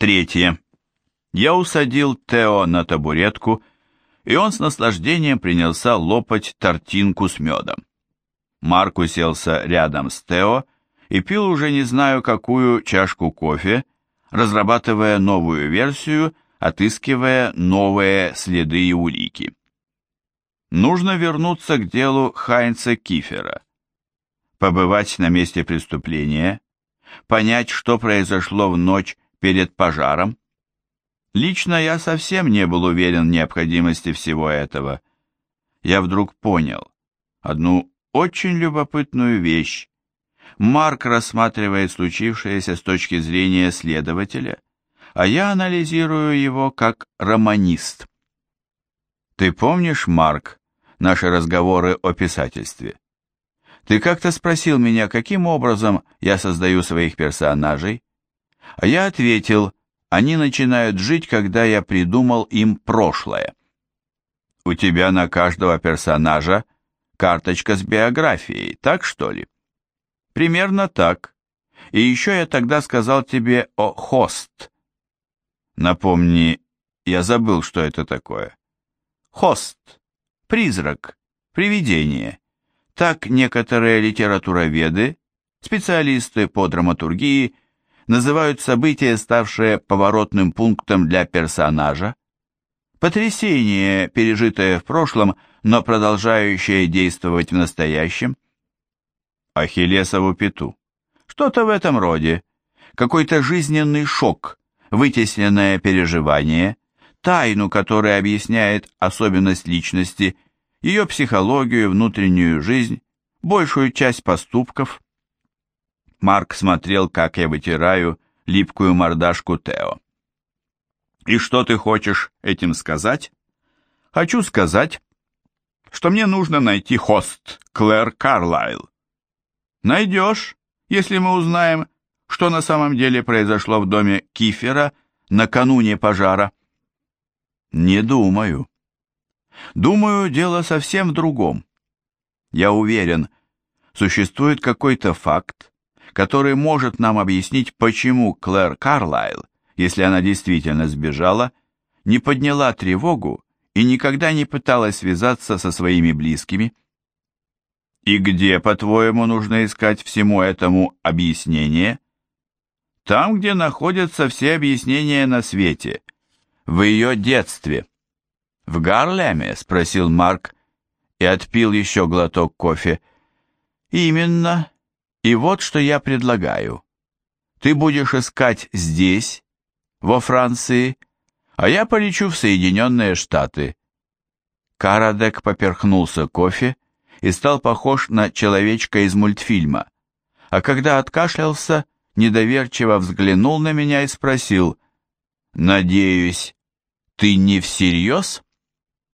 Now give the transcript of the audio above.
Третье. Я усадил Тео на табуретку, и он с наслаждением принялся лопать тортинку с медом. Марк уселся рядом с Тео и пил уже не знаю какую чашку кофе, разрабатывая новую версию, отыскивая новые следы и улики. Нужно вернуться к делу Хайнца Кифера, побывать на месте преступления, понять, что произошло в ночь перед пожаром? Лично я совсем не был уверен в необходимости всего этого. Я вдруг понял одну очень любопытную вещь. Марк рассматривает случившееся с точки зрения следователя, а я анализирую его как романист. Ты помнишь, Марк, наши разговоры о писательстве? Ты как-то спросил меня, каким образом я создаю своих персонажей? А я ответил, они начинают жить, когда я придумал им прошлое. У тебя на каждого персонажа карточка с биографией, так что ли? Примерно так. И еще я тогда сказал тебе о хост. Напомни, я забыл, что это такое. Хост. Призрак. Привидение. Так некоторые литературоведы, специалисты по драматургии, называют событие, ставшее поворотным пунктом для персонажа. Потрясение, пережитое в прошлом, но продолжающее действовать в настоящем. Ахиллесову пету. Что-то в этом роде. Какой-то жизненный шок, вытесненное переживание, тайну, которая объясняет особенность личности, ее психологию, внутреннюю жизнь, большую часть поступков – Марк смотрел, как я вытираю липкую мордашку Тео. «И что ты хочешь этим сказать?» «Хочу сказать, что мне нужно найти хост, Клэр Карлайл». «Найдешь, если мы узнаем, что на самом деле произошло в доме Кифера накануне пожара». «Не думаю». «Думаю, дело совсем в другом. Я уверен, существует какой-то факт, который может нам объяснить, почему Клэр Карлайл, если она действительно сбежала, не подняла тревогу и никогда не пыталась связаться со своими близкими? И где, по-твоему, нужно искать всему этому объяснение? Там, где находятся все объяснения на свете, в ее детстве. В Гарлеме, спросил Марк и отпил еще глоток кофе. Именно, и вот что я предлагаю. Ты будешь искать здесь, во Франции, а я полечу в Соединенные Штаты. Карадек поперхнулся кофе и стал похож на человечка из мультфильма. А когда откашлялся, недоверчиво взглянул на меня и спросил, «Надеюсь, ты не всерьез?»